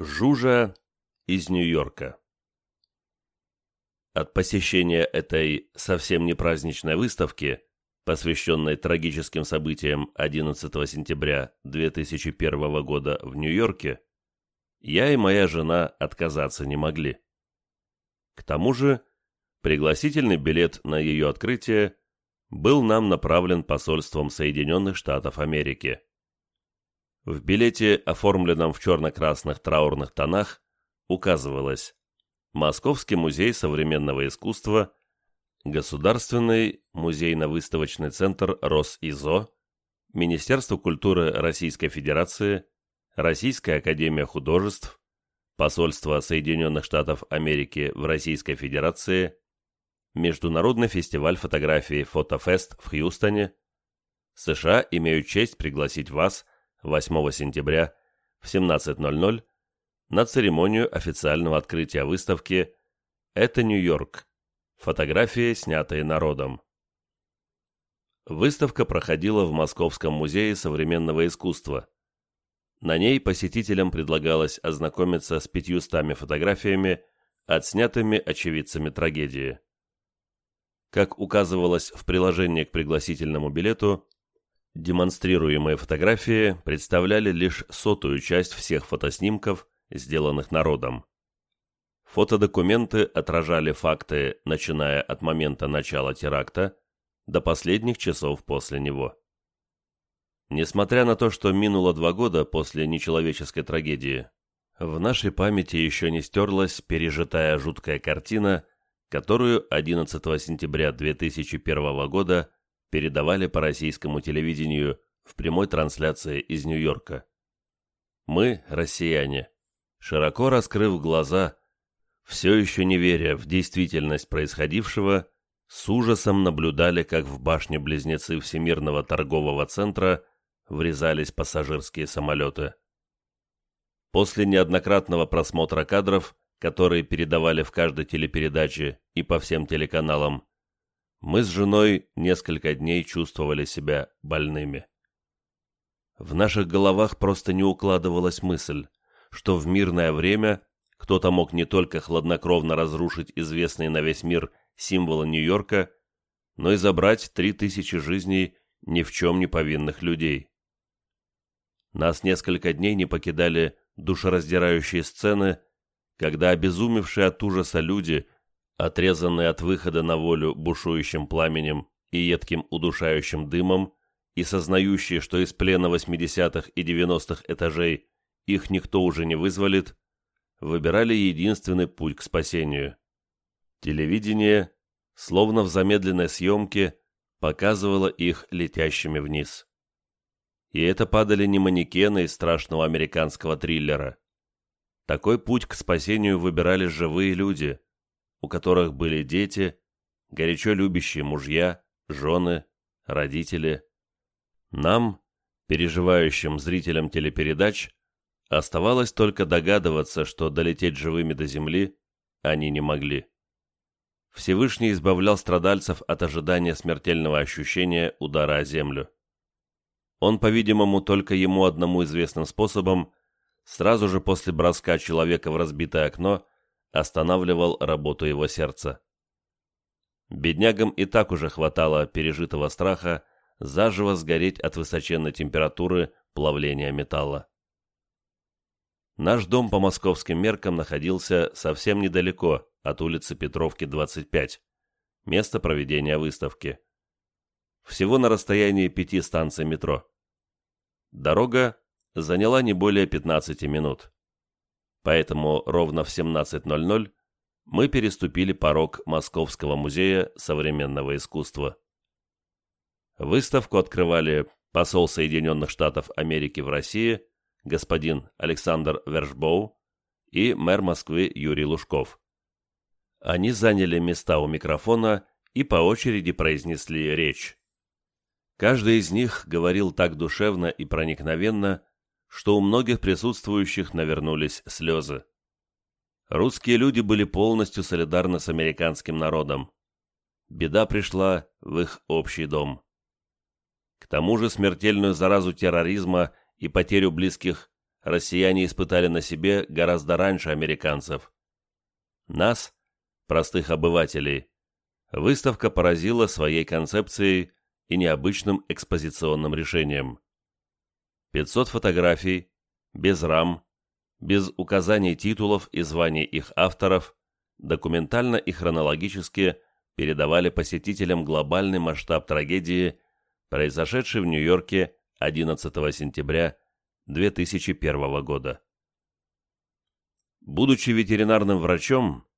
Жужа из Нью-Йорка От посещения этой совсем не праздничной выставки, посвященной трагическим событиям 11 сентября 2001 года в Нью-Йорке, я и моя жена отказаться не могли. К тому же, пригласительный билет на ее открытие был нам направлен посольством Соединенных Штатов Америки. В билете, оформленном в черно-красных траурных тонах, указывалось Московский музей современного искусства, Государственный музейно-выставочный центр РосИЗО, Министерство культуры Российской Федерации, Российская академия художеств, Посольство Соединенных Штатов Америки в Российской Федерации, Международный фестиваль фотографии «Фотофест» в Хьюстоне, США имеют честь пригласить вас 8 сентября в 17.00 на церемонию официального открытия выставки «Это Нью-Йорк. Фотографии, снятые народом». Выставка проходила в Московском музее современного искусства. На ней посетителям предлагалось ознакомиться с пятьюстами фотографиями, отснятыми очевидцами трагедии. Как указывалось в приложении к пригласительному билету, Демонстрируемые фотографии представляли лишь сотую часть всех фотоснимков, сделанных народом. Фотодокументы отражали факты, начиная от момента начала теракта до последних часов после него. Несмотря на то, что минуло два года после нечеловеческой трагедии, в нашей памяти еще не стерлась пережитая жуткая картина, которую 11 сентября 2001 года передавали по российскому телевидению в прямой трансляции из Нью-Йорка. Мы, россияне, широко раскрыв глаза, все еще не веря в действительность происходившего, с ужасом наблюдали, как в башне-близнецы Всемирного торгового центра врезались пассажирские самолеты. После неоднократного просмотра кадров, которые передавали в каждой телепередаче и по всем телеканалам, мы с женой несколько дней чувствовали себя больными. В наших головах просто не укладывалась мысль, что в мирное время кто-то мог не только хладнокровно разрушить известные на весь мир символы Нью-Йорка, но и забрать три тысячи жизней ни в чем не повинных людей. Нас несколько дней не покидали душераздирающие сцены, когда обезумевшие от ужаса люди отрезанный от выхода на волю бушующим пламенем и едким удушающим дымом, и сознающие, что из плена 80-х и 90-х этажей их никто уже не вызволит, выбирали единственный путь к спасению. Телевидение, словно в замедленной съемке, показывало их летящими вниз. И это падали не манекены из страшного американского триллера. Такой путь к спасению выбирали живые люди, у которых были дети, горячо любящие мужья, жены, родители. Нам, переживающим зрителям телепередач, оставалось только догадываться, что долететь живыми до земли они не могли. Всевышний избавлял страдальцев от ожидания смертельного ощущения удара о землю. Он, по-видимому, только ему одному известным способом, сразу же после броска человека в разбитое окно, останавливал работу его сердца. Беднягам и так уже хватало пережитого страха заживо сгореть от высоченной температуры плавления металла. Наш дом по московским меркам находился совсем недалеко от улицы Петровки, 25, место проведения выставки. Всего на расстоянии пяти станций метро. Дорога заняла не более 15 минут. Поэтому ровно в 17.00 мы переступили порог Московского музея современного искусства. Выставку открывали посол Соединенных Штатов Америки в России господин Александр Вершбоу и мэр Москвы Юрий Лужков. Они заняли места у микрофона и по очереди произнесли речь. Каждый из них говорил так душевно и проникновенно, что у многих присутствующих навернулись слезы. Русские люди были полностью солидарны с американским народом. Беда пришла в их общий дом. К тому же смертельную заразу терроризма и потерю близких россияне испытали на себе гораздо раньше американцев. Нас, простых обывателей, выставка поразила своей концепцией и необычным экспозиционным решением. 500 фотографий, без рам, без указаний титулов и званий их авторов, документально и хронологически передавали посетителям глобальный масштаб трагедии, произошедшей в Нью-Йорке 11 сентября 2001 года. Будучи ветеринарным врачом,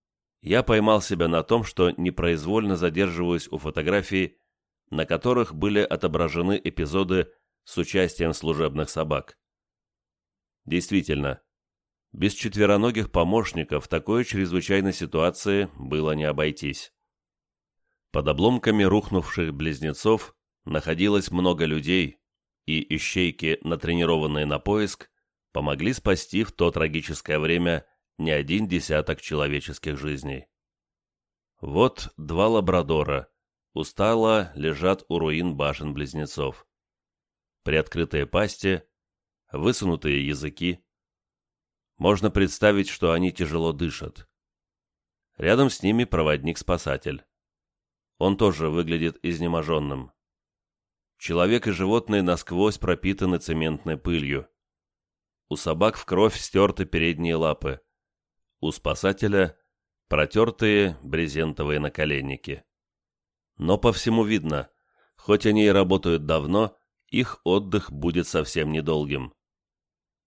я поймал себя на том, что непроизвольно задерживаюсь у фотографий, на которых были отображены эпизоды с участием служебных собак. Действительно, без четвероногих помощников в такой чрезвычайной ситуации было не обойтись. Под обломками рухнувших близнецов находилось много людей, и ищейки, натренированные на поиск, помогли спасти в то трагическое время не один десяток человеческих жизней. Вот два лабрадора устало лежат у руин башен-близнецов. Приоткрытые пасти, высунутые языки. Можно представить, что они тяжело дышат. Рядом с ними проводник-спасатель. Он тоже выглядит изнеможенным. Человек и животные насквозь пропитаны цементной пылью. У собак в кровь стерты передние лапы. У спасателя протертые брезентовые наколенники. Но по всему видно, хоть они и работают давно, их отдых будет совсем недолгим.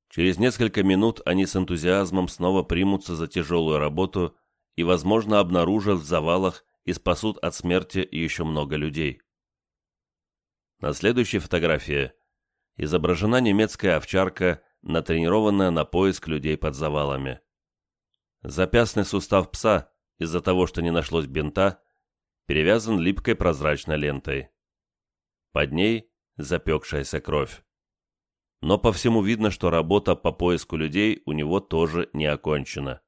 Через несколько минут они с энтузиазмом снова примутся за тяжелую работу и, возможно, обнаружат в завалах и спасут от смерти еще много людей. На следующей фотографии изображена немецкая овчарка, натренированная на поиск людей под завалами. Запястный сустав пса, из-за того, что не нашлось бинта, перевязан липкой прозрачной лентой. Под ней запекшаяся кровь. Но по всему видно, что работа по поиску людей у него тоже не окончена.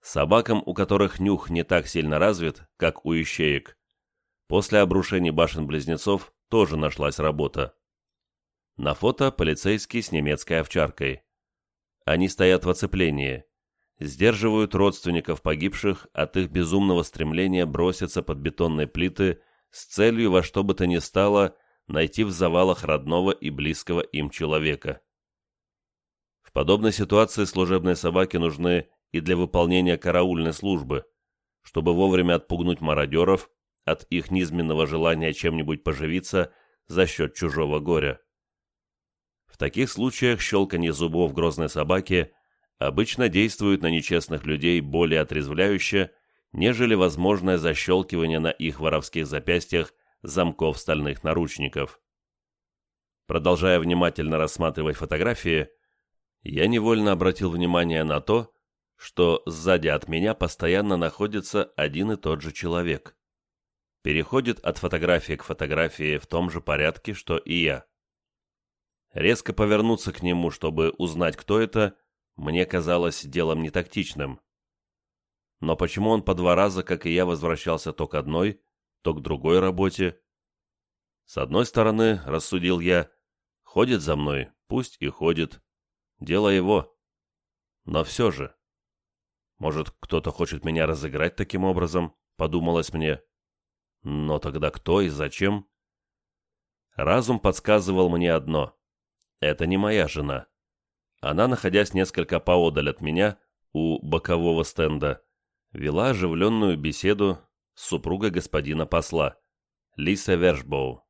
Собакам, у которых нюх не так сильно развит, как у ищеек, после обрушений башен-близнецов тоже нашлась работа. На фото полицейский с немецкой овчаркой. Они стоят в оцеплении, сдерживают родственников погибших от их безумного стремления броситься под бетонные плиты с целью во что бы то ни стало найти в завалах родного и близкого им человека. В подобной ситуации служебные собаки нужны и для выполнения караульной службы, чтобы вовремя отпугнуть мародеров от их низменного желания чем-нибудь поживиться за счет чужого горя. В таких случаях щелканье зубов грозной собаки обычно действует на нечестных людей более отрезвляюще, нежели возможное защелкивание на их воровских запястьях замков стальных наручников. Продолжая внимательно рассматривать фотографии, я невольно обратил внимание на то, что сзади от меня постоянно находится один и тот же человек. Переходит от фотографии к фотографии в том же порядке, что и я. Резко повернуться к нему, чтобы узнать, кто это, мне казалось делом нетактичным. Но почему он по два раза, как и я, возвращался то к одной, то к другой работе? С одной стороны, рассудил я, ходит за мной, пусть и ходит. Дело его. Но все же. Может, кто-то хочет меня разыграть таким образом, подумалось мне. Но тогда кто и зачем? Разум подсказывал мне одно. Это не моя жена. Она, находясь несколько поодаль от меня, у бокового стенда, вела оживленную беседу с супругой господина посла, Лиса Вершбоу.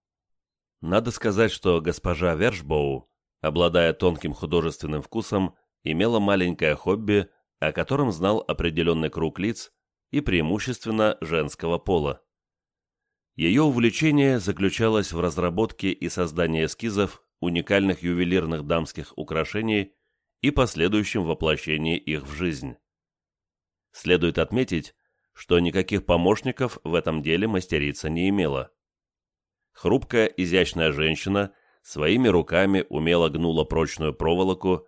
Надо сказать, что госпожа Вершбоу, обладая тонким художественным вкусом, имела маленькое хобби, о котором знал определенный круг лиц и преимущественно женского пола. Ее увлечение заключалось в разработке и создании эскизов уникальных ювелирных дамских украшений и последующем воплощении их в жизнь. Следует отметить, что никаких помощников в этом деле мастерица не имела. Хрупкая, изящная женщина своими руками умело гнула прочную проволоку,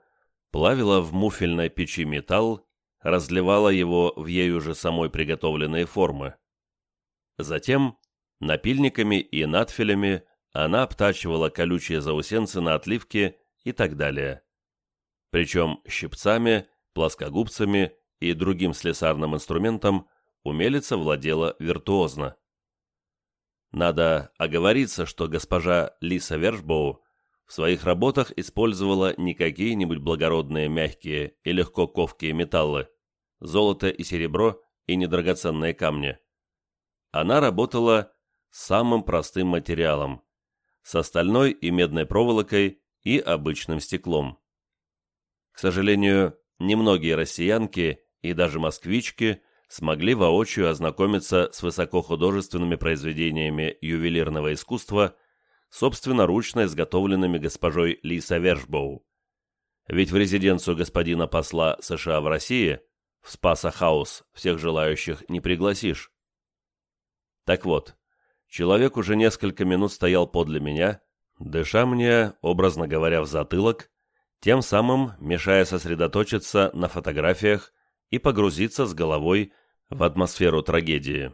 плавила в муфельной печи металл, разливала его в ею же самой приготовленные формы. Затем напильниками и надфилями она обтачивала колючие заусенцы на отливке и так далее. Причем щипцами, плоскогубцами и другим слесарным инструментом умелица владела виртуозно. Надо оговориться, что госпожа Лиса Вершбоу в своих работах использовала не какие-нибудь благородные мягкие и легко ковкие металлы, золото и серебро и недрагоценные камни. Она работала самым простым материалом, с стальной и медной проволокой и обычным стеклом. К сожалению, немногие россиянки и даже москвички смогли воочию ознакомиться с высокохудожественными произведениями ювелирного искусства собственноручно изготовленными госпожой Лиса Вершбоу. Ведь в резиденцию господина посла США в России, в Спаса Хаус, всех желающих не пригласишь. Так вот, человек уже несколько минут стоял подле меня, дыша мне, образно говоря, в затылок, тем самым мешая сосредоточиться на фотографиях и погрузиться с головой в атмосферу трагедии.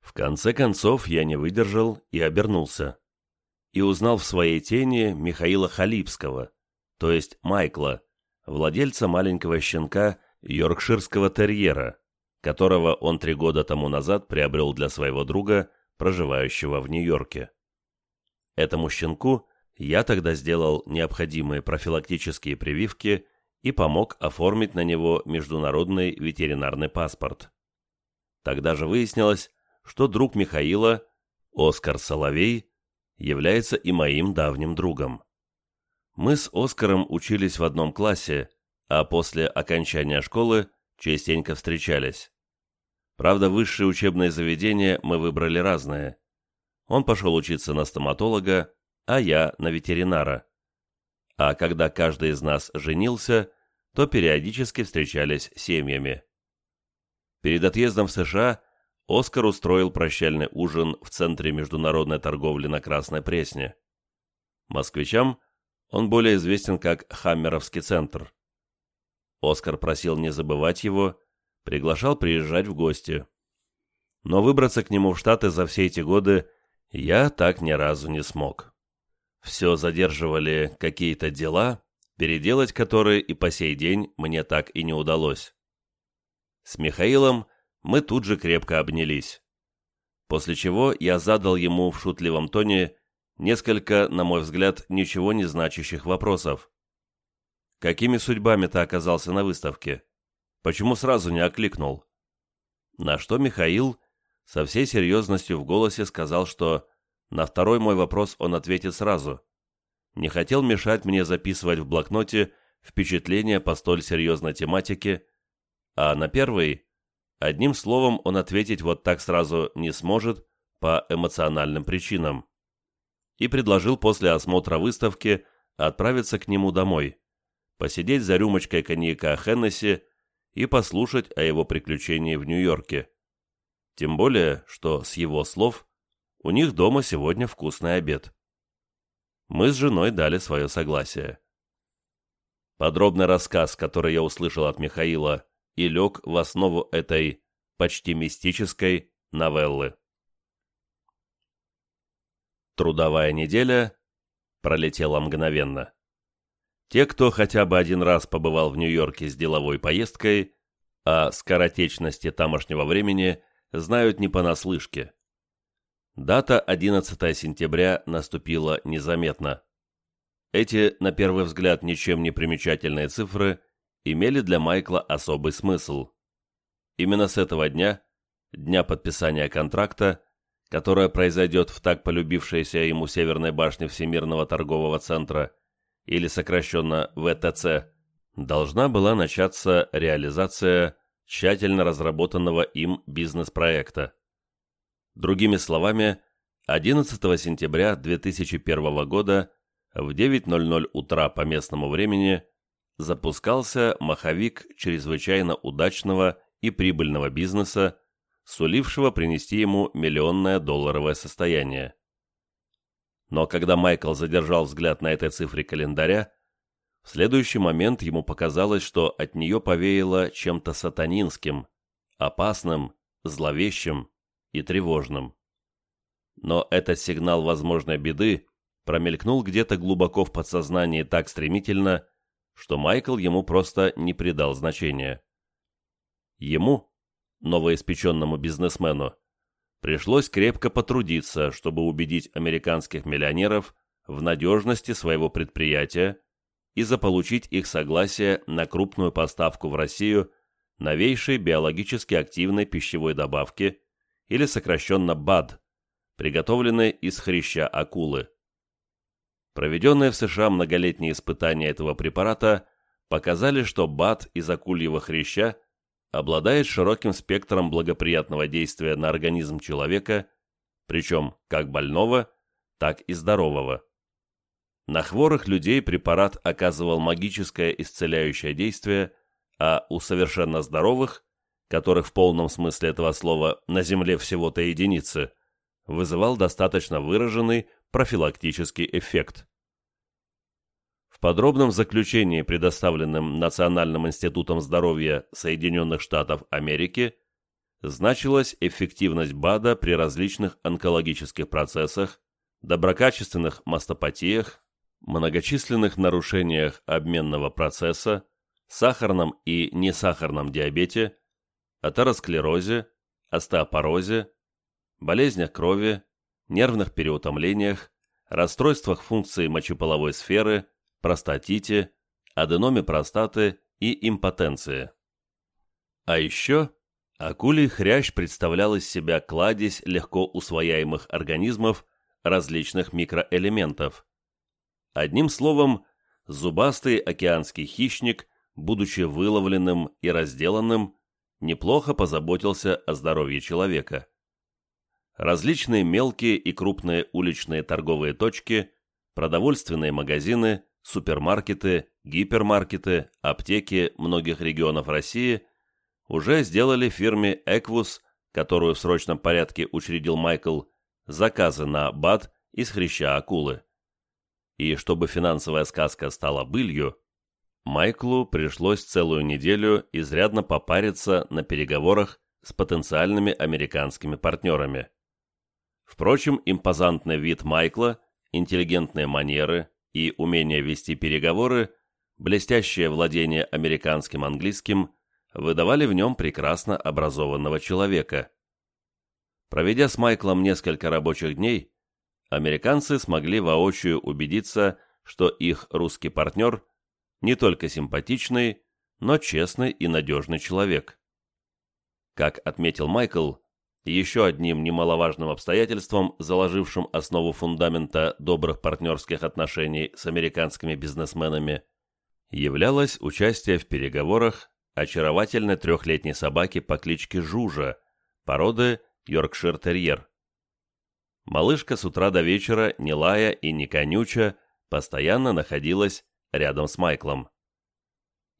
В конце концов я не выдержал и обернулся и узнал в своей тени Михаила Халипского, то есть Майкла, владельца маленького щенка йоркширского терьера, которого он три года тому назад приобрел для своего друга, проживающего в Нью-Йорке. Этому щенку я тогда сделал необходимые профилактические прививки и помог оформить на него международный ветеринарный паспорт. Тогда же выяснилось, что друг Михаила, Оскар Соловей, является и моим давним другом. Мы с Оскаром учились в одном классе, а после окончания школы частенько встречались. Правда, высшие учебные заведения мы выбрали разные. Он пошел учиться на стоматолога, а я на ветеринара. А когда каждый из нас женился, то периодически встречались семьями. Перед отъездом в США Оскар устроил прощальный ужин в Центре международной торговли на Красной Пресне. Москвичам он более известен как Хаммеровский центр. Оскар просил не забывать его, приглашал приезжать в гости. Но выбраться к нему в Штаты за все эти годы я так ни разу не смог. Все задерживали какие-то дела, переделать которые и по сей день мне так и не удалось. С Михаилом мы тут же крепко обнялись. После чего я задал ему в шутливом тоне несколько, на мой взгляд, ничего не значащих вопросов. «Какими судьбами ты оказался на выставке? Почему сразу не окликнул?» На что Михаил со всей серьезностью в голосе сказал, что на второй мой вопрос он ответит сразу. Не хотел мешать мне записывать в блокноте впечатления по столь серьезной тематике, а на первый Одним словом, он ответить вот так сразу не сможет по эмоциональным причинам. И предложил после осмотра выставки отправиться к нему домой, посидеть за рюмочкой коньяка Хеннесси и послушать о его приключении в Нью-Йорке. Тем более, что, с его слов, у них дома сегодня вкусный обед. Мы с женой дали свое согласие. Подробный рассказ, который я услышал от Михаила и лег в основу этой почти мистической новеллы. Трудовая неделя пролетела мгновенно. Те, кто хотя бы один раз побывал в Нью-Йорке с деловой поездкой, о скоротечности тамошнего времени знают не понаслышке. Дата 11 сентября наступила незаметно. Эти, на первый взгляд, ничем не примечательные цифры имели для Майкла особый смысл. Именно с этого дня, дня подписания контракта, которое произойдет в так полюбившейся ему Северной башне Всемирного торгового центра, или сокращенно ВТЦ, должна была начаться реализация тщательно разработанного им бизнес-проекта. Другими словами, 11 сентября 2001 года в 9.00 утра по местному времени запускался маховик чрезвычайно удачного и прибыльного бизнеса, сулившего принести ему миллионное долларовое состояние. Но когда Майкл задержал взгляд на этой цифре календаря, в следующий момент ему показалось, что от нее повеяло чем-то сатанинским, опасным, зловещим и тревожным. Но этот сигнал возможной беды промелькнул где-то глубоко в подсознании так стремительно, что Майкл ему просто не придал значения. Ему, новоиспеченному бизнесмену, пришлось крепко потрудиться, чтобы убедить американских миллионеров в надежности своего предприятия и заполучить их согласие на крупную поставку в Россию новейшей биологически активной пищевой добавки или сокращенно БАД, приготовленной из хряща акулы. Проведенные в США многолетние испытания этого препарата показали, что БАД из акульего хряща обладает широким спектром благоприятного действия на организм человека, причем как больного, так и здорового. На хворых людей препарат оказывал магическое исцеляющее действие, а у совершенно здоровых, которых в полном смысле этого слова на Земле всего-то единицы, вызывал достаточно выраженный профилактический эффект. В подробном заключении, предоставленном Национальным институтом здоровья Соединенных Штатов Америки, значилась эффективность БАДа при различных онкологических процессах, доброкачественных мастопатиях, многочисленных нарушениях обменного процесса, сахарном и несахарном диабете, атеросклерозе, остеопорозе, болезнях крови, нервных переутомлениях, расстройствах функции мочеполовой сферы, простатите, аденоме простаты и импотенции. А еще акулий хрящ представлял из себя кладезь легко усвояемых организмов различных микроэлементов. Одним словом, зубастый океанский хищник, будучи выловленным и разделанным, неплохо позаботился о здоровье человека. Различные мелкие и крупные уличные торговые точки, продовольственные магазины, супермаркеты, гипермаркеты, аптеки многих регионов России уже сделали фирме «Эквус», которую в срочном порядке учредил Майкл, заказы на БАД из хряща акулы. И чтобы финансовая сказка стала былью, Майклу пришлось целую неделю изрядно попариться на переговорах с потенциальными американскими партнерами. Впрочем, импозантный вид Майкла, интеллигентные манеры и умение вести переговоры, блестящее владение американским английским выдавали в нем прекрасно образованного человека. Проведя с Майклом несколько рабочих дней, американцы смогли воочию убедиться, что их русский партнер – не только симпатичный, но честный и надежный человек. Как отметил Майкл, еще одним немаловажным обстоятельством, заложившим основу фундамента добрых партнерских отношений с американскими бизнесменами, являлось участие в переговорах очаровательной трехлетней собаки по кличке Жужа, породы Йоркшир-терьер. Малышка с утра до вечера, не лая и не конюча, постоянно находилась рядом с Майклом.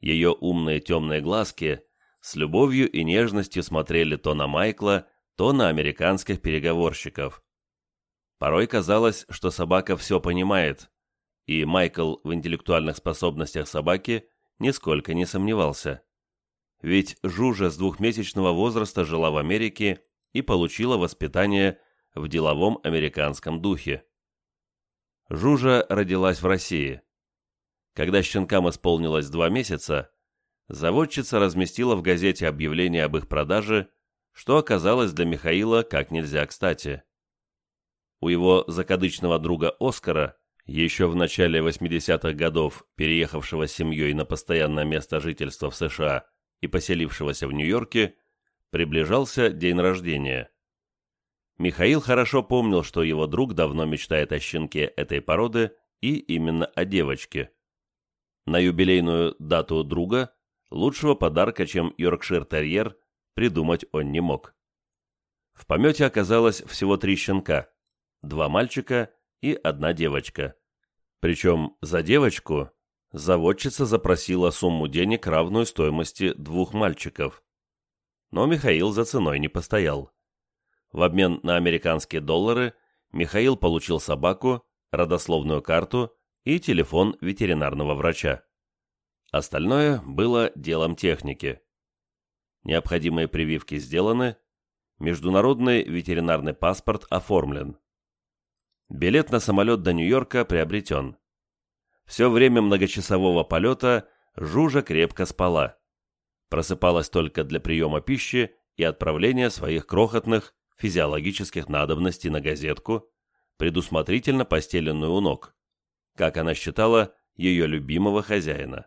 Ее умные темные глазки с любовью и нежностью смотрели то на Майкла, то на американских переговорщиков. Порой казалось, что собака все понимает, и Майкл в интеллектуальных способностях собаки нисколько не сомневался. Ведь Жужа с двухмесячного возраста жила в Америке и получила воспитание в деловом американском духе. Жужа родилась в России. Когда щенкам исполнилось два месяца, заводчица разместила в газете объявление об их продаже, что оказалось для Михаила как нельзя кстати. У его закадычного друга Оскара, еще в начале 80-х годов переехавшего с семьей на постоянное место жительства в США и поселившегося в Нью-Йорке, приближался день рождения. Михаил хорошо помнил, что его друг давно мечтает о щенке этой породы и именно о девочке. На юбилейную дату друга лучшего подарка, чем Йоркшир-терьер, придумать он не мог. В помете оказалось всего три щенка, два мальчика и одна девочка. Причем за девочку заводчица запросила сумму денег, равную стоимости двух мальчиков. Но Михаил за ценой не постоял. В обмен на американские доллары Михаил получил собаку, родословную карту и телефон ветеринарного врача. Остальное было делом техники. Необходимые прививки сделаны, международный ветеринарный паспорт оформлен. Билет на самолет до Нью-Йорка приобретен. Все время многочасового полета Жужа крепко спала. Просыпалась только для приема пищи и отправления своих крохотных физиологических надобностей на газетку, предусмотрительно постеленную у ног, как она считала, ее любимого хозяина.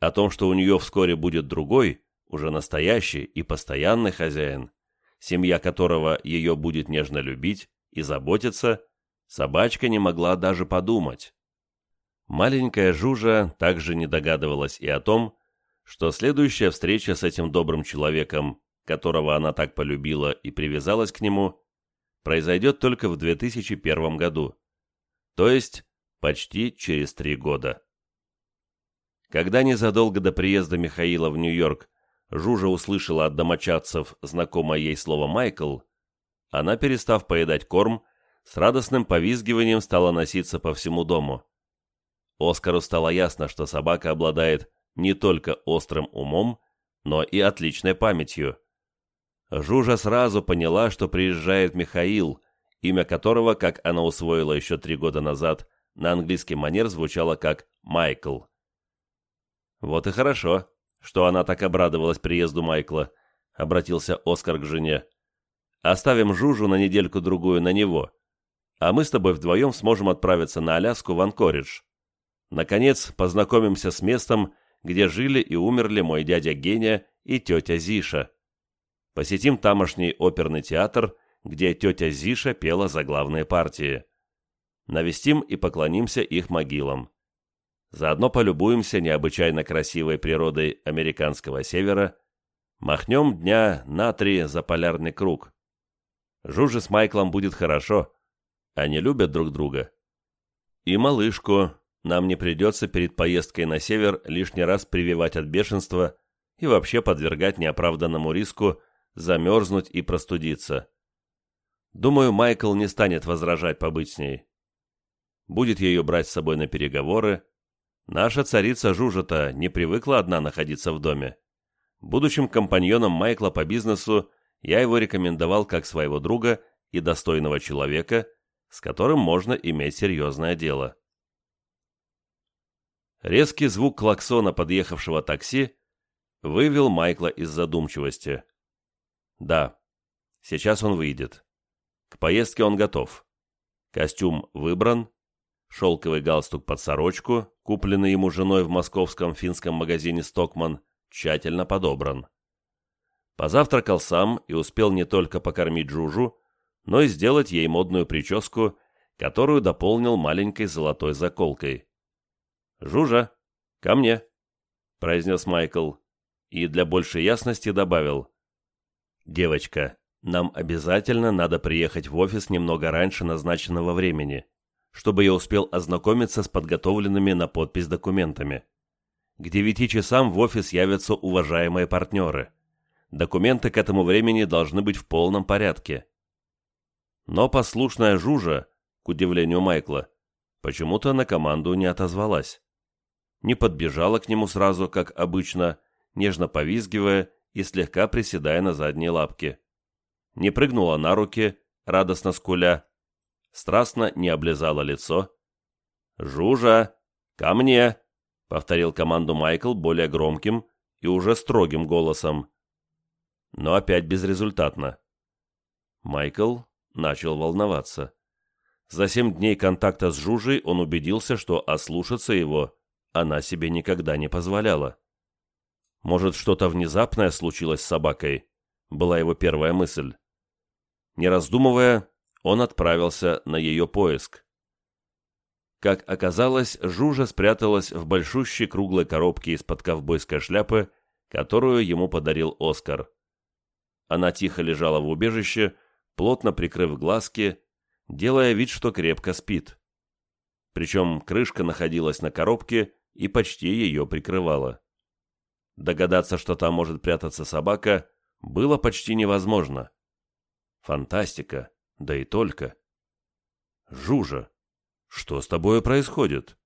О том, что у нее вскоре будет другой, уже настоящий и постоянный хозяин, семья которого ее будет нежно любить и заботиться, собачка не могла даже подумать. Маленькая Жужа также не догадывалась и о том, что следующая встреча с этим добрым человеком, которого она так полюбила и привязалась к нему, произойдет только в 2001 году, то есть почти через три года. Когда незадолго до приезда Михаила в Нью-Йорк Жужа услышала от домочадцев знакомое ей слово «Майкл», она, перестав поедать корм, с радостным повизгиванием стала носиться по всему дому. Оскару стало ясно, что собака обладает не только острым умом, но и отличной памятью. Жужа сразу поняла, что приезжает Михаил, имя которого, как она усвоила еще три года назад, на английский манер звучало как «Майкл». «Вот и хорошо, что она так обрадовалась приезду Майкла», — обратился Оскар к жене. «Оставим Жужу на недельку-другую на него, а мы с тобой вдвоем сможем отправиться на Аляску в Анкоридж». Наконец, познакомимся с местом, где жили и умерли мой дядя Геня и тетя Зиша. Посетим тамошний оперный театр, где тетя Зиша пела за главные партии. Навестим и поклонимся их могилам. Заодно полюбуемся необычайно красивой природой американского севера, махнем дня на три за полярный круг. Жуже с Майклом будет хорошо, они любят друг друга. И малышку, нам не придется перед поездкой на север лишний раз прививать от бешенства и вообще подвергать неоправданному риску замерзнуть и простудиться. Думаю, Майкл не станет возражать побыть с ней. Будет ее брать с собой на переговоры. Наша царица Жужата не привыкла одна находиться в доме. Будущим компаньоном Майкла по бизнесу я его рекомендовал как своего друга и достойного человека, с которым можно иметь серьезное дело. Резкий звук клаксона подъехавшего такси вывел Майкла из задумчивости. Да, сейчас он выйдет. К поездке он готов. Костюм выбран, шелковый галстук под сорочку, купленный ему женой в московском финском магазине «Стокман», тщательно подобран. Позавтракал сам и успел не только покормить Жужу, но и сделать ей модную прическу, которую дополнил маленькой золотой заколкой. «Жужа, ко мне», — произнес Майкл, и для большей ясности добавил. «Девочка, нам обязательно надо приехать в офис немного раньше назначенного времени, чтобы я успел ознакомиться с подготовленными на подпись документами. К девяти часам в офис явятся уважаемые партнеры. Документы к этому времени должны быть в полном порядке». Но послушная Жужа, к удивлению Майкла, почему-то на команду не отозвалась не подбежала к нему сразу, как обычно, нежно повизгивая и слегка приседая на задние лапки. Не прыгнула на руки, радостно скуля, страстно не облизала лицо. «Жужа, ко мне!» — повторил команду Майкл более громким и уже строгим голосом. Но опять безрезультатно. Майкл начал волноваться. За семь дней контакта с Жужей он убедился, что ослушаться его она себе никогда не позволяла. Может, что-то внезапное случилось с собакой, была его первая мысль. Не раздумывая, он отправился на ее поиск. Как оказалось, Жужа спряталась в большущей круглой коробке из-под ковбойской шляпы, которую ему подарил Оскар. Она тихо лежала в убежище, плотно прикрыв глазки, делая вид, что крепко спит. Причем крышка находилась на коробке и почти ее прикрывала. Догадаться, что там может прятаться собака, было почти невозможно. Фантастика, да и только. Жужа, что с тобой происходит?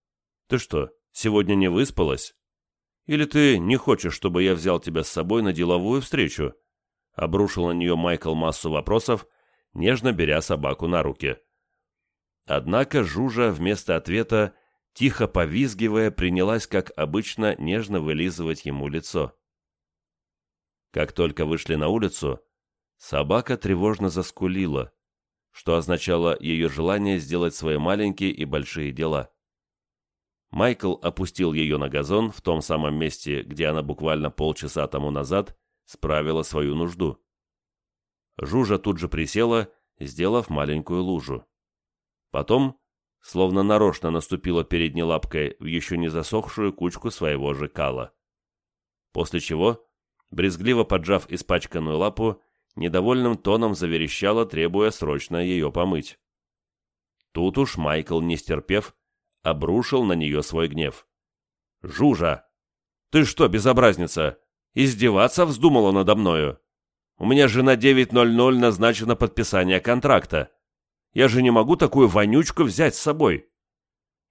Ты что, сегодня не выспалась? Или ты не хочешь, чтобы я взял тебя с собой на деловую встречу? Обрушил на нее Майкл массу вопросов, нежно беря собаку на руки. Однако Жужа вместо ответа тихо повизгивая, принялась, как обычно, нежно вылизывать ему лицо. Как только вышли на улицу, собака тревожно заскулила, что означало ее желание сделать свои маленькие и большие дела. Майкл опустил ее на газон в том самом месте, где она буквально полчаса тому назад справила свою нужду. Жужа тут же присела, сделав маленькую лужу. Потом, словно нарочно наступила передней лапкой в еще не засохшую кучку своего же кала. После чего, брезгливо поджав испачканную лапу, недовольным тоном заверещала, требуя срочно ее помыть. Тут уж Майкл, не стерпев, обрушил на нее свой гнев. «Жужа! Ты что, безобразница, издеваться вздумала надо мною? У меня же на 9.00 назначено подписание контракта. Я же не могу такую вонючку взять с собой.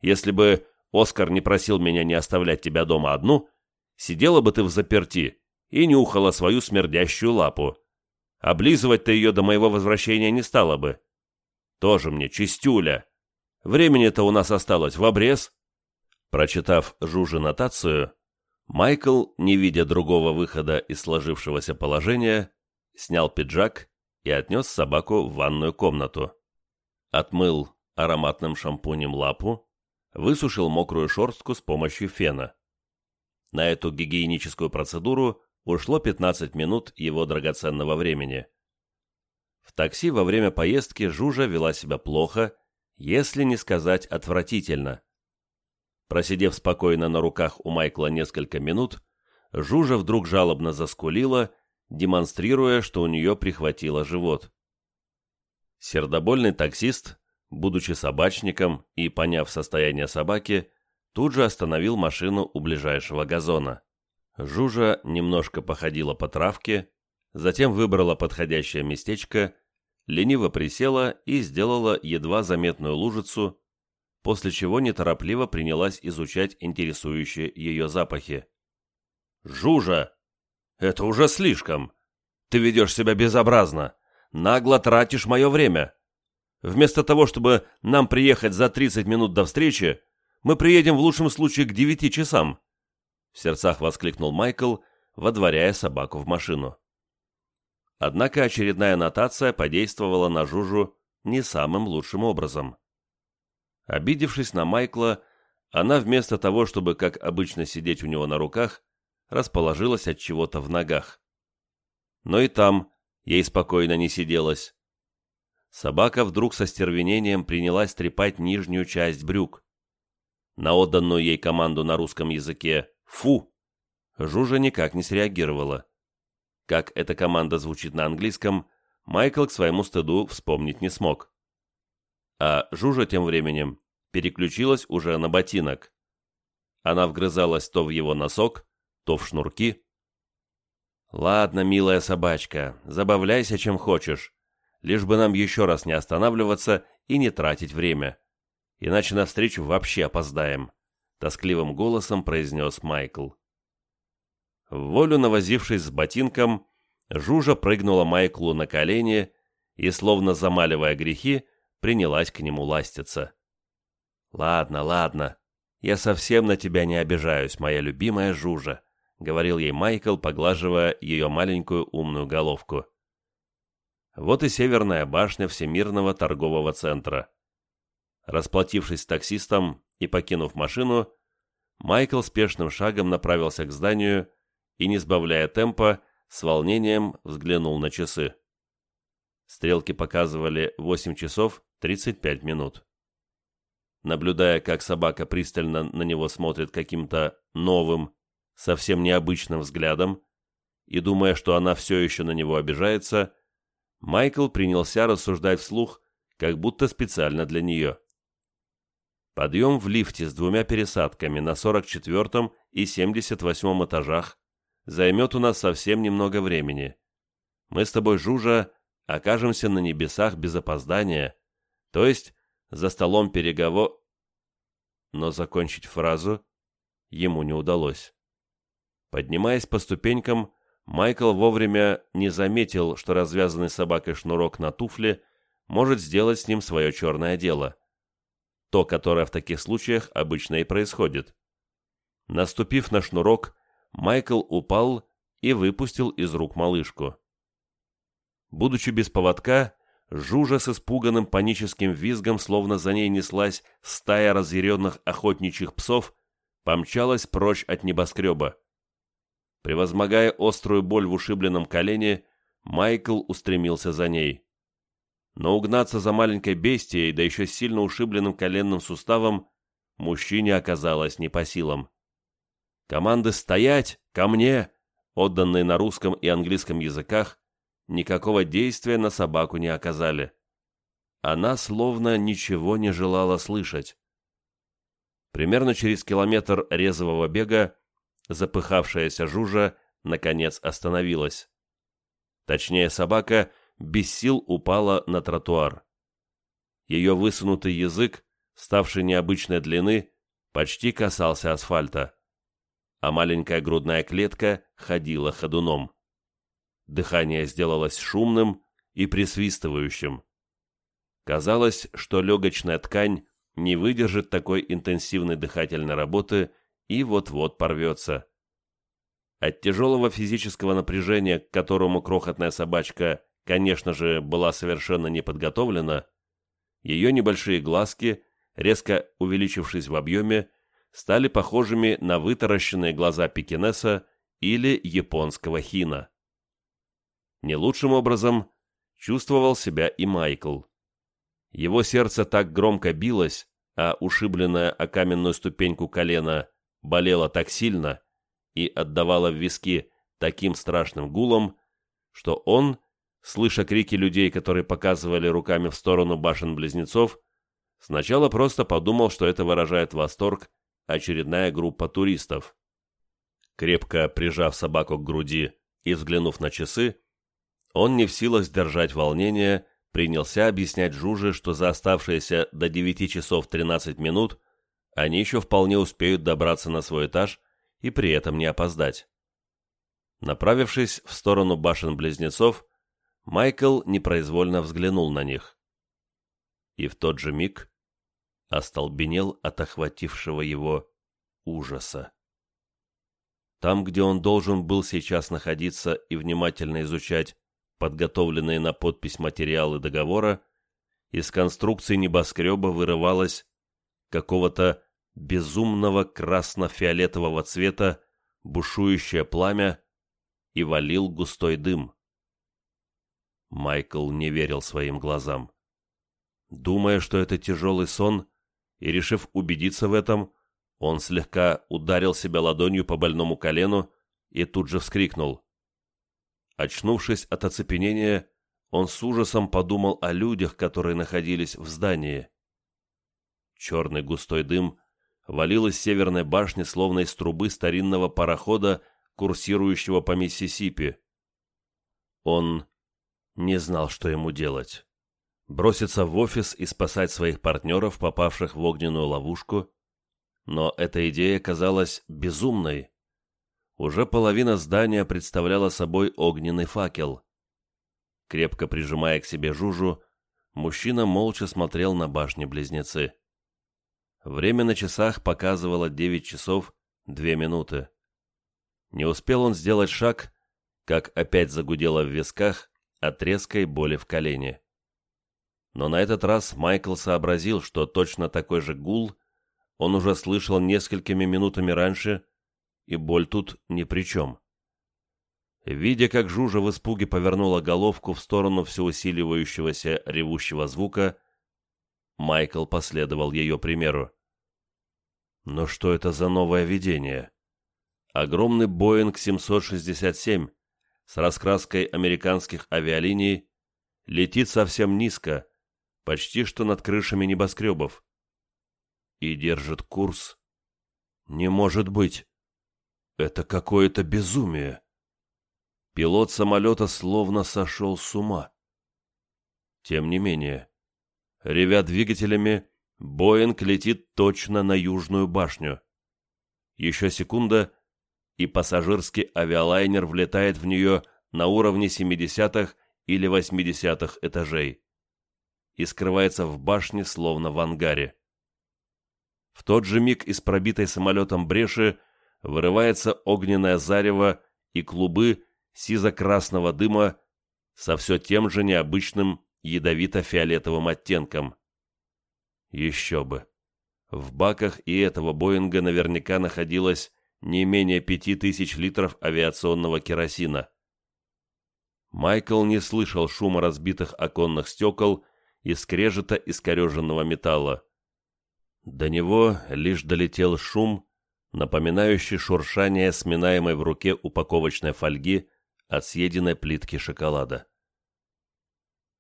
Если бы Оскар не просил меня не оставлять тебя дома одну, сидела бы ты в заперти и нюхала свою смердящую лапу. Облизывать ты ее до моего возвращения не стала бы. Тоже мне чистюля. Времени-то у нас осталось в обрез». Прочитав Жужи нотацию, Майкл, не видя другого выхода из сложившегося положения, снял пиджак и отнес собаку в ванную комнату. Отмыл ароматным шампунем лапу, высушил мокрую шорстку с помощью фена. На эту гигиеническую процедуру ушло 15 минут его драгоценного времени. В такси во время поездки Жужа вела себя плохо если не сказать отвратительно. Просидев спокойно на руках у Майкла несколько минут, Жужа вдруг жалобно заскулила, демонстрируя, что у нее прихватило живот. Сердобольный таксист, будучи собачником и поняв состояние собаки, тут же остановил машину у ближайшего газона. Жужа немножко походила по травке, затем выбрала подходящее местечко лениво присела и сделала едва заметную лужицу, после чего неторопливо принялась изучать интересующие ее запахи. «Жужа! Это уже слишком! Ты ведешь себя безобразно! Нагло тратишь мое время! Вместо того, чтобы нам приехать за 30 минут до встречи, мы приедем в лучшем случае к 9 часам!» В сердцах воскликнул Майкл, водворяя собаку в машину. Однако очередная нотация подействовала на Жужу не самым лучшим образом. Обидевшись на Майкла, она вместо того, чтобы, как обычно, сидеть у него на руках, расположилась от чего-то в ногах. Но и там ей спокойно не сиделось. Собака вдруг со стервенением принялась трепать нижнюю часть брюк. На отданную ей команду на русском языке «фу» Жужа никак не среагировала. Как эта команда звучит на английском, Майкл к своему стыду вспомнить не смог. А Жужа тем временем переключилась уже на ботинок. Она вгрызалась то в его носок, то в шнурки. «Ладно, милая собачка, забавляйся чем хочешь, лишь бы нам еще раз не останавливаться и не тратить время, иначе навстречу вообще опоздаем», — тоскливым голосом произнес Майкл. В волю навозившись с ботинком, Жужа прыгнула Майклу на колени и, словно замаливая грехи, принялась к нему ластиться. «Ладно, ладно, я совсем на тебя не обижаюсь, моя любимая Жужа», — говорил ей Майкл, поглаживая ее маленькую умную головку. Вот и северная башня Всемирного торгового центра. Расплатившись с таксистом и покинув машину, Майкл спешным шагом направился к зданию, и, не сбавляя темпа, с волнением взглянул на часы. Стрелки показывали 8 часов 35 минут. Наблюдая, как собака пристально на него смотрит каким-то новым, совсем необычным взглядом, и думая, что она все еще на него обижается, Майкл принялся рассуждать вслух, как будто специально для нее. Подъем в лифте с двумя пересадками на 44 и 78 этажах займет у нас совсем немного времени. Мы с тобой, Жужа, окажемся на небесах без опоздания, то есть за столом переговор...» Но закончить фразу ему не удалось. Поднимаясь по ступенькам, Майкл вовремя не заметил, что развязанный собакой шнурок на туфле может сделать с ним свое черное дело. То, которое в таких случаях обычно и происходит. Наступив на шнурок, Майкл упал и выпустил из рук малышку. Будучи без поводка, Жужа с испуганным паническим визгом, словно за ней неслась стая разъяренных охотничьих псов, помчалась прочь от небоскреба. Превозмогая острую боль в ушибленном колене, Майкл устремился за ней. Но угнаться за маленькой бестией, да еще сильно ушибленным коленным суставом, мужчине оказалось не по силам. Команды «Стоять! Ко мне!», отданные на русском и английском языках, никакого действия на собаку не оказали. Она словно ничего не желала слышать. Примерно через километр резвого бега запыхавшаяся Жужа наконец остановилась. Точнее, собака без сил упала на тротуар. Ее высунутый язык, ставший необычной длины, почти касался асфальта, а маленькая грудная клетка ходила ходуном. Дыхание сделалось шумным и присвистывающим. Казалось, что легочная ткань не выдержит такой интенсивной дыхательной работы и вот-вот порвется. От тяжелого физического напряжения, к которому крохотная собачка, конечно же, была совершенно не подготовлена, ее небольшие глазки, резко увеличившись в объеме, стали похожими на вытаращенные глаза пекинеса или японского хина. Не лучшим образом чувствовал себя и Майкл. Его сердце так громко билось, а ушибленное о каменную ступеньку колено болело так сильно и отдавало в виски таким страшным гулом, что он, слыша крики людей, которые показывали руками в сторону башен-близнецов, сначала просто подумал, что это выражает восторг очередная группа туристов. Крепко прижав собаку к груди и взглянув на часы, он не в силах сдержать волнение, принялся объяснять Жуже, что за оставшиеся до 9 часов 13 минут они еще вполне успеют добраться на свой этаж и при этом не опоздать. Направившись в сторону башен-близнецов, Майкл непроизвольно взглянул на них. И в тот же миг остолбенел от охватившего его ужаса. Там, где он должен был сейчас находиться и внимательно изучать подготовленные на подпись материалы договора, из конструкции небоскреба вырывалось какого-то безумного красно-фиолетового цвета бушующее пламя и валил густой дым. Майкл не верил своим глазам. Думая, что это тяжелый сон, и решив убедиться в этом, он слегка ударил себя ладонью по больному колену и тут же вскрикнул. Очнувшись от оцепенения, он с ужасом подумал о людях, которые находились в здании. Черный густой дым валил из северной башни, словно из трубы старинного парохода, курсирующего по Миссисипи. Он не знал, что ему делать. Броситься в офис и спасать своих партнеров, попавших в огненную ловушку. Но эта идея казалась безумной. Уже половина здания представляла собой огненный факел. Крепко прижимая к себе Жужу, мужчина молча смотрел на башни-близнецы. Время на часах показывало 9 часов 2 минуты. Не успел он сделать шаг, как опять загудело в висках от резкой боли в колене. Но на этот раз Майкл сообразил, что точно такой же гул он уже слышал несколькими минутами раньше и боль тут ни при чем. Видя, как Жужа в испуге повернула головку в сторону всеусиливающегося ревущего звука, Майкл последовал ее примеру. Но что это за новое видение? Огромный Боинг 767 с раскраской американских авиалиний летит совсем низко, почти что над крышами небоскребов. И держит курс. Не может быть! Это какое-то безумие. Пилот самолета словно сошел с ума. Тем не менее, ревя двигателями, Боинг летит точно на Южную башню. Еще секунда, и пассажирский авиалайнер влетает в нее на уровне 70-х или 80-х этажей и скрывается в башне, словно в ангаре. В тот же миг из пробитой самолетом бреши вырывается огненное зарево и клубы сизо-красного дыма со все тем же необычным ядовито-фиолетовым оттенком. Еще бы. В баках и этого Боинга наверняка находилось не менее пяти тысяч литров авиационного керосина. Майкл не слышал шума разбитых оконных стекол и скрежета искореженного металла. До него лишь долетел шум, напоминающий шуршание сминаемой в руке упаковочной фольги от съеденной плитки шоколада.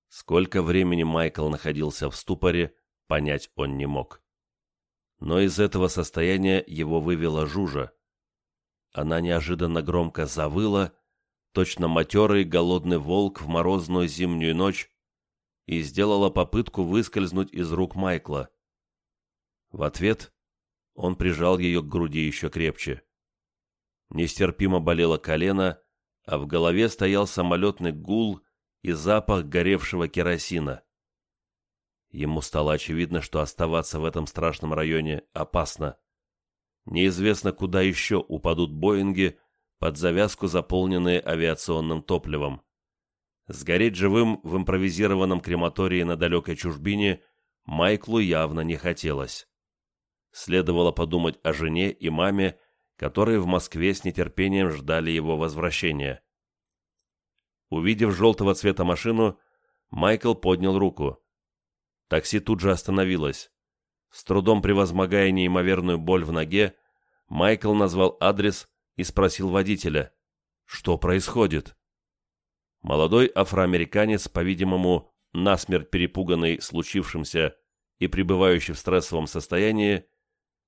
Сколько времени Майкл находился в ступоре, понять он не мог. Но из этого состояния его вывела Жужа. Она неожиданно громко завыла, точно матерый голодный волк в морозную зимнюю ночь, и сделала попытку выскользнуть из рук Майкла. В ответ он прижал ее к груди еще крепче. Нестерпимо болело колено, а в голове стоял самолетный гул и запах горевшего керосина. Ему стало очевидно, что оставаться в этом страшном районе опасно. Неизвестно, куда еще упадут Боинги под завязку, заполненные авиационным топливом. Сгореть живым в импровизированном крематории на далекой чужбине Майклу явно не хотелось. Следовало подумать о жене и маме, которые в Москве с нетерпением ждали его возвращения. Увидев желтого цвета машину, Майкл поднял руку. Такси тут же остановилось. С трудом превозмогая неимоверную боль в ноге, Майкл назвал адрес и спросил водителя, что происходит. Молодой афроамериканец, по-видимому, насмерть перепуганный случившимся и пребывающий в стрессовом состоянии,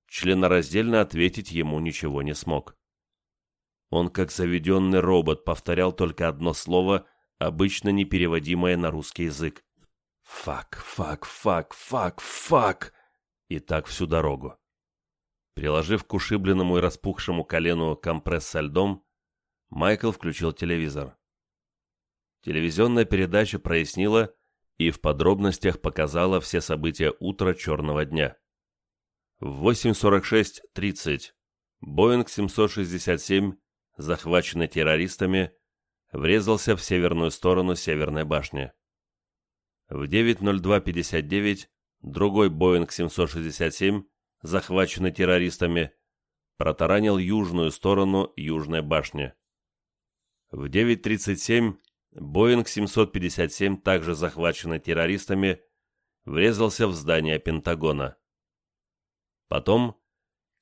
членораздельно ответить ему ничего не смог. Он, как заведенный робот, повторял только одно слово, обычно непереводимое на русский язык. «Fuck, fuck, fuck, fuck, fuck!» И так всю дорогу. Приложив к ушибленному и распухшему колену компресс со льдом, Майкл включил телевизор. Телевизионная передача прояснила и в подробностях показала все события утра черного дня. В 8.46.30 Боинг 767 захваченный террористами, врезался в северную сторону Северной башни. В 9.02.59 другой Боинг 767, захваченный террористами, протаранил южную сторону Южной башни. В 9.37 Боинг 757, также захваченный террористами, врезался в здание Пентагона. Потом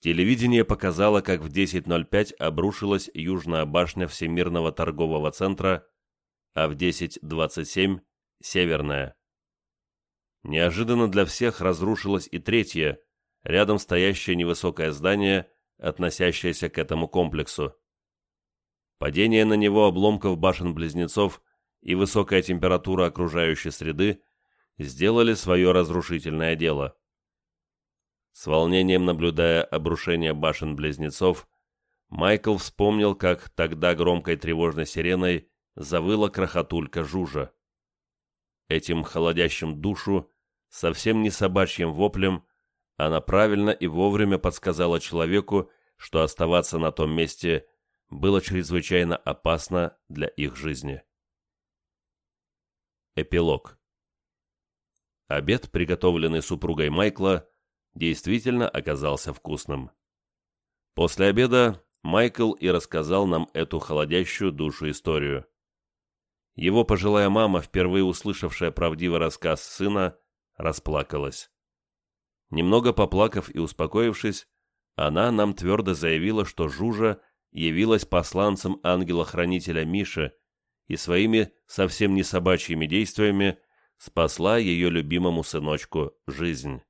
Телевидение показало, как в 10.05 обрушилась южная башня Всемирного торгового центра, а в 10.27 – северная. Неожиданно для всех разрушилось и третье, рядом стоящее невысокое здание, относящееся к этому комплексу. Падение на него обломков башен-близнецов и высокая температура окружающей среды сделали свое разрушительное дело. С волнением наблюдая обрушение башен-близнецов, Майкл вспомнил, как тогда громкой тревожной сиреной завыла крохотулька Жужа. Этим холодящим душу, совсем не собачьим воплем, она правильно и вовремя подсказала человеку, что оставаться на том месте было чрезвычайно опасно для их жизни. Эпилог Обед, приготовленный супругой Майкла, действительно оказался вкусным. После обеда Майкл и рассказал нам эту холодящую душу историю. Его пожилая мама, впервые услышавшая правдивый рассказ сына, расплакалась. Немного поплакав и успокоившись, она нам твердо заявила, что Жужа явилась посланцем ангела-хранителя Миши и своими совсем не собачьими действиями спасла ее любимому сыночку жизнь.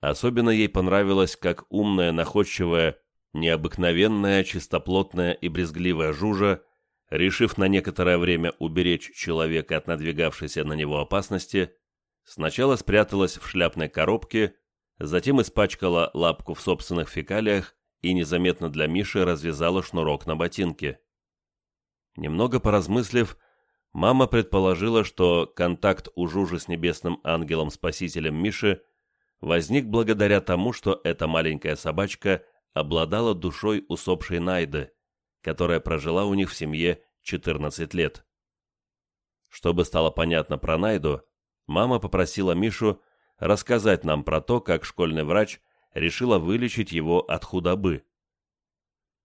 Особенно ей понравилось, как умная, находчивая, необыкновенная, чистоплотная и брезгливая Жужа, решив на некоторое время уберечь человека от надвигавшейся на него опасности, сначала спряталась в шляпной коробке, затем испачкала лапку в собственных фекалиях и незаметно для Миши развязала шнурок на ботинке. Немного поразмыслив, мама предположила, что контакт у Жужи с небесным ангелом-спасителем Миши – возник благодаря тому, что эта маленькая собачка обладала душой усопшей Найды, которая прожила у них в семье 14 лет. Чтобы стало понятно про Найду, мама попросила Мишу рассказать нам про то, как школьный врач решила вылечить его от худобы.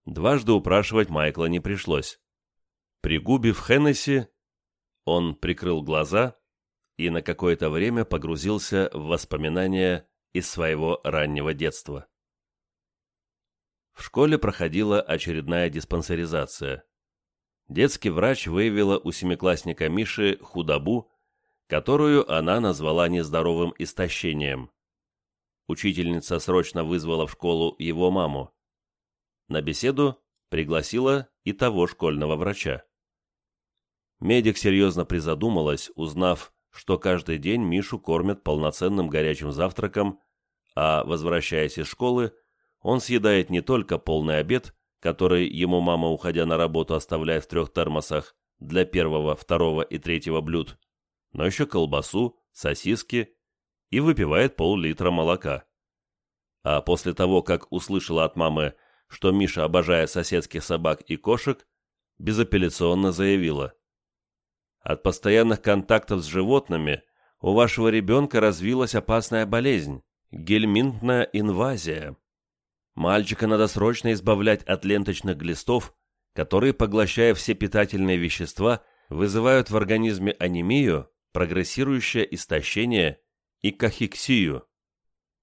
Дважды упрашивать Майкла не пришлось. Пригубив Хеннесси, он прикрыл глаза и на какое-то время погрузился в воспоминания из своего раннего детства. В школе проходила очередная диспансеризация. Детский врач выявила у семиклассника Миши худобу, которую она назвала нездоровым истощением. Учительница срочно вызвала в школу его маму. На беседу пригласила и того школьного врача. Медик серьезно призадумалась, узнав, что каждый день Мишу кормят полноценным горячим завтраком, а, возвращаясь из школы, он съедает не только полный обед, который ему мама, уходя на работу, оставляет в трех термосах для первого, второго и третьего блюд, но еще колбасу, сосиски и выпивает пол-литра молока. А после того, как услышала от мамы, что Миша обожает соседских собак и кошек, безапелляционно заявила. От постоянных контактов с животными у вашего ребенка развилась опасная болезнь – гельминтная инвазия. Мальчика надо срочно избавлять от ленточных глистов, которые, поглощая все питательные вещества, вызывают в организме анемию, прогрессирующее истощение и кахексию.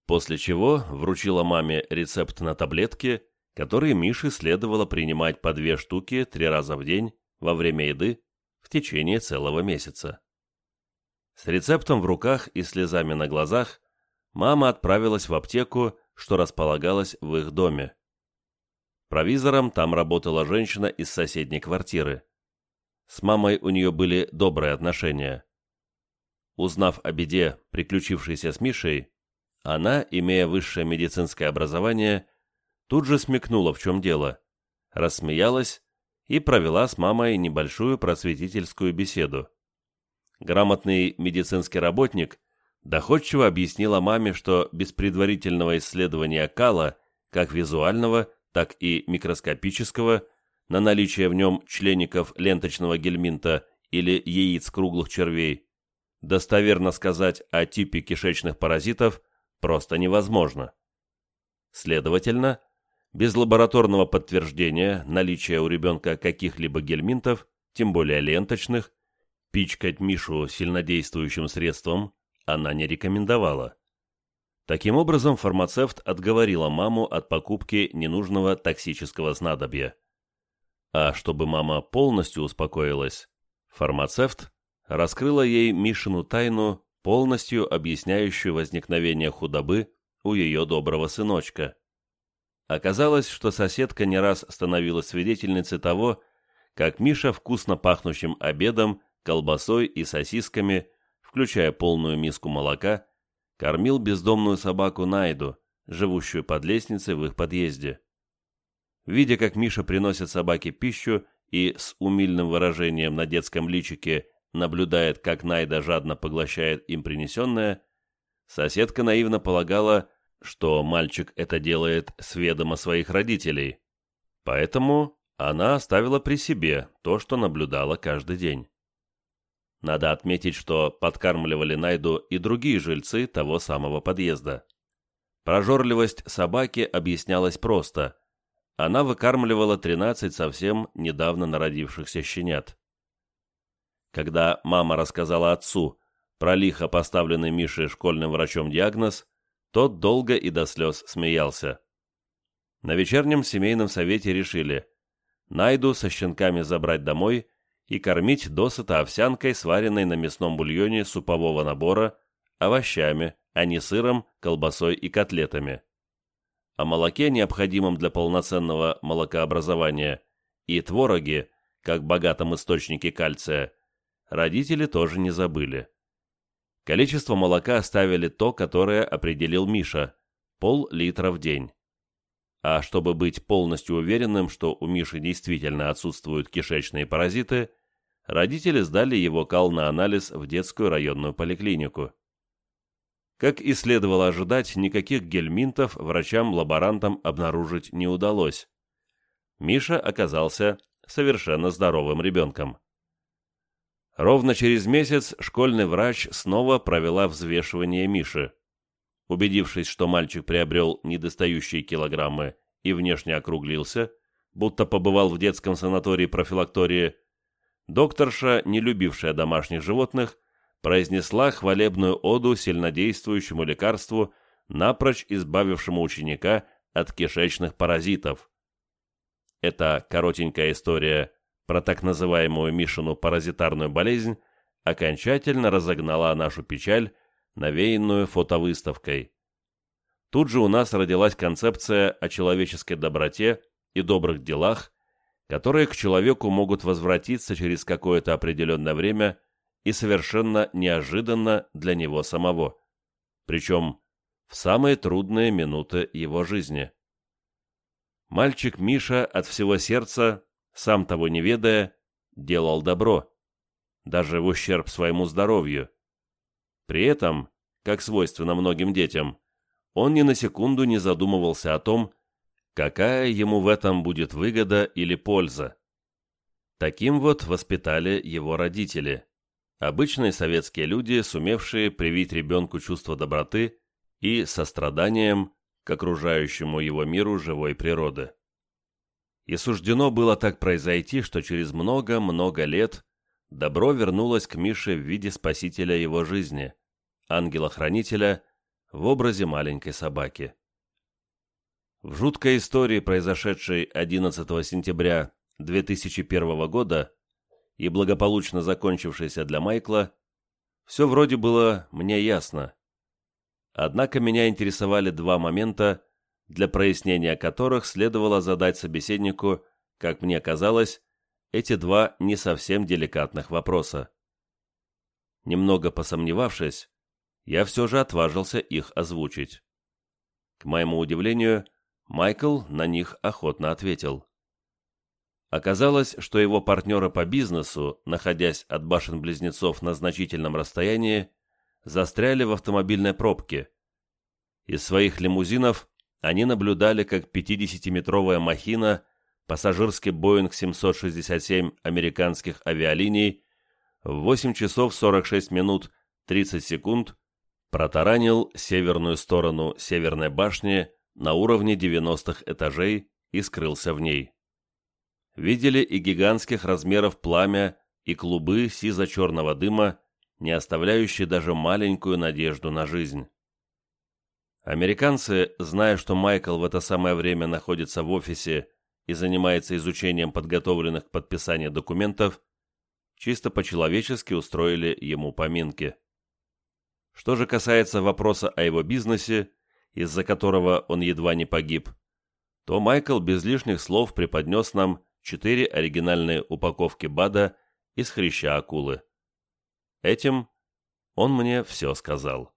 После чего вручила маме рецепт на таблетки, которые Мише следовало принимать по две штуки три раза в день во время еды в течение целого месяца. С рецептом в руках и слезами на глазах мама отправилась в аптеку что располагалось в их доме. Провизором там работала женщина из соседней квартиры. С мамой у нее были добрые отношения. Узнав о беде, приключившейся с Мишей, она, имея высшее медицинское образование, тут же смекнула, в чем дело, рассмеялась и провела с мамой небольшую просветительскую беседу. Грамотный медицинский работник доходчиво объяснила маме, что без предварительного исследования кала, как визуального, так и микроскопического, на наличие в нем члеников ленточного гельминта или яиц круглых червей, достоверно сказать о типе кишечных паразитов просто невозможно. Следовательно, без лабораторного подтверждения наличия у ребенка каких-либо гельминтов, тем более ленточных, пичкать Мишу сильнодействующим средством она не рекомендовала. Таким образом, фармацевт отговорила маму от покупки ненужного токсического снадобья. А чтобы мама полностью успокоилась, фармацевт раскрыла ей Мишину тайну, полностью объясняющую возникновение худобы у ее доброго сыночка. Оказалось, что соседка не раз становилась свидетельницей того, как Миша вкусно пахнущим обедом, колбасой и сосисками включая полную миску молока, кормил бездомную собаку Найду, живущую под лестницей в их подъезде. Видя, как Миша приносит собаке пищу и с умильным выражением на детском личике наблюдает, как Найда жадно поглощает им принесенное, соседка наивно полагала, что мальчик это делает с ведома своих родителей. Поэтому она оставила при себе то, что наблюдала каждый день. Надо отметить, что подкармливали Найду и другие жильцы того самого подъезда. Прожорливость собаки объяснялась просто. Она выкармливала 13 совсем недавно народившихся щенят. Когда мама рассказала отцу про лихо поставленный Мише школьным врачом диагноз, тот долго и до слез смеялся. На вечернем семейном совете решили Найду со щенками забрать домой и кормить досыта овсянкой, сваренной на мясном бульоне супового набора, овощами, а не сыром, колбасой и котлетами. О молоке, необходимом для полноценного молокообразования, и твороге, как богатом источнике кальция, родители тоже не забыли. Количество молока оставили то, которое определил Миша – пол-литра в день. А чтобы быть полностью уверенным, что у Миши действительно отсутствуют кишечные паразиты, родители сдали его кал на анализ в детскую районную поликлинику. Как и следовало ожидать, никаких гельминтов врачам-лаборантам обнаружить не удалось. Миша оказался совершенно здоровым ребенком. Ровно через месяц школьный врач снова провела взвешивание Миши. Убедившись, что мальчик приобрел недостающие килограммы и внешне округлился, будто побывал в детском санатории-профилактории, докторша, не любившая домашних животных, произнесла хвалебную оду сильнодействующему лекарству, напрочь избавившему ученика от кишечных паразитов. Эта коротенькая история про так называемую Мишину паразитарную болезнь окончательно разогнала нашу печаль, навеянную фотовыставкой. Тут же у нас родилась концепция о человеческой доброте и добрых делах, которые к человеку могут возвратиться через какое-то определенное время и совершенно неожиданно для него самого, причем в самые трудные минуты его жизни. Мальчик Миша от всего сердца сам того не ведая, делал добро, даже в ущерб своему здоровью. При этом, как свойственно многим детям, он ни на секунду не задумывался о том, какая ему в этом будет выгода или польза. Таким вот воспитали его родители. Обычные советские люди, сумевшие привить ребенку чувство доброты и состраданием к окружающему его миру живой природы. И суждено было так произойти, что через много-много лет добро вернулось к Мише в виде спасителя его жизни, ангела-хранителя в образе маленькой собаки. В жуткой истории, произошедшей 11 сентября 2001 года и благополучно закончившейся для Майкла, все вроде было мне ясно. Однако меня интересовали два момента, для прояснения которых следовало задать собеседнику, как мне казалось, эти два не совсем деликатных вопроса. Немного посомневавшись, я все же отважился их озвучить. К моему удивлению, Майкл на них охотно ответил. Оказалось, что его партнеры по бизнесу, находясь от башен-близнецов на значительном расстоянии, застряли в автомобильной пробке. Из своих лимузинов они наблюдали, как 50-метровая махина, пассажирский Боинг 767 американских авиалиний, в 8 часов 46 минут 30 секунд протаранил северную сторону Северной башни на уровне 90-х этажей и скрылся в ней. Видели и гигантских размеров пламя, и клубы сизо-черного дыма, не оставляющие даже маленькую надежду на жизнь. Американцы, зная, что Майкл в это самое время находится в офисе и занимается изучением подготовленных к подписанию документов, чисто по-человечески устроили ему поминки. Что же касается вопроса о его бизнесе, из-за которого он едва не погиб, то Майкл без лишних слов преподнес нам четыре оригинальные упаковки БАДа из хряща акулы. Этим он мне все сказал.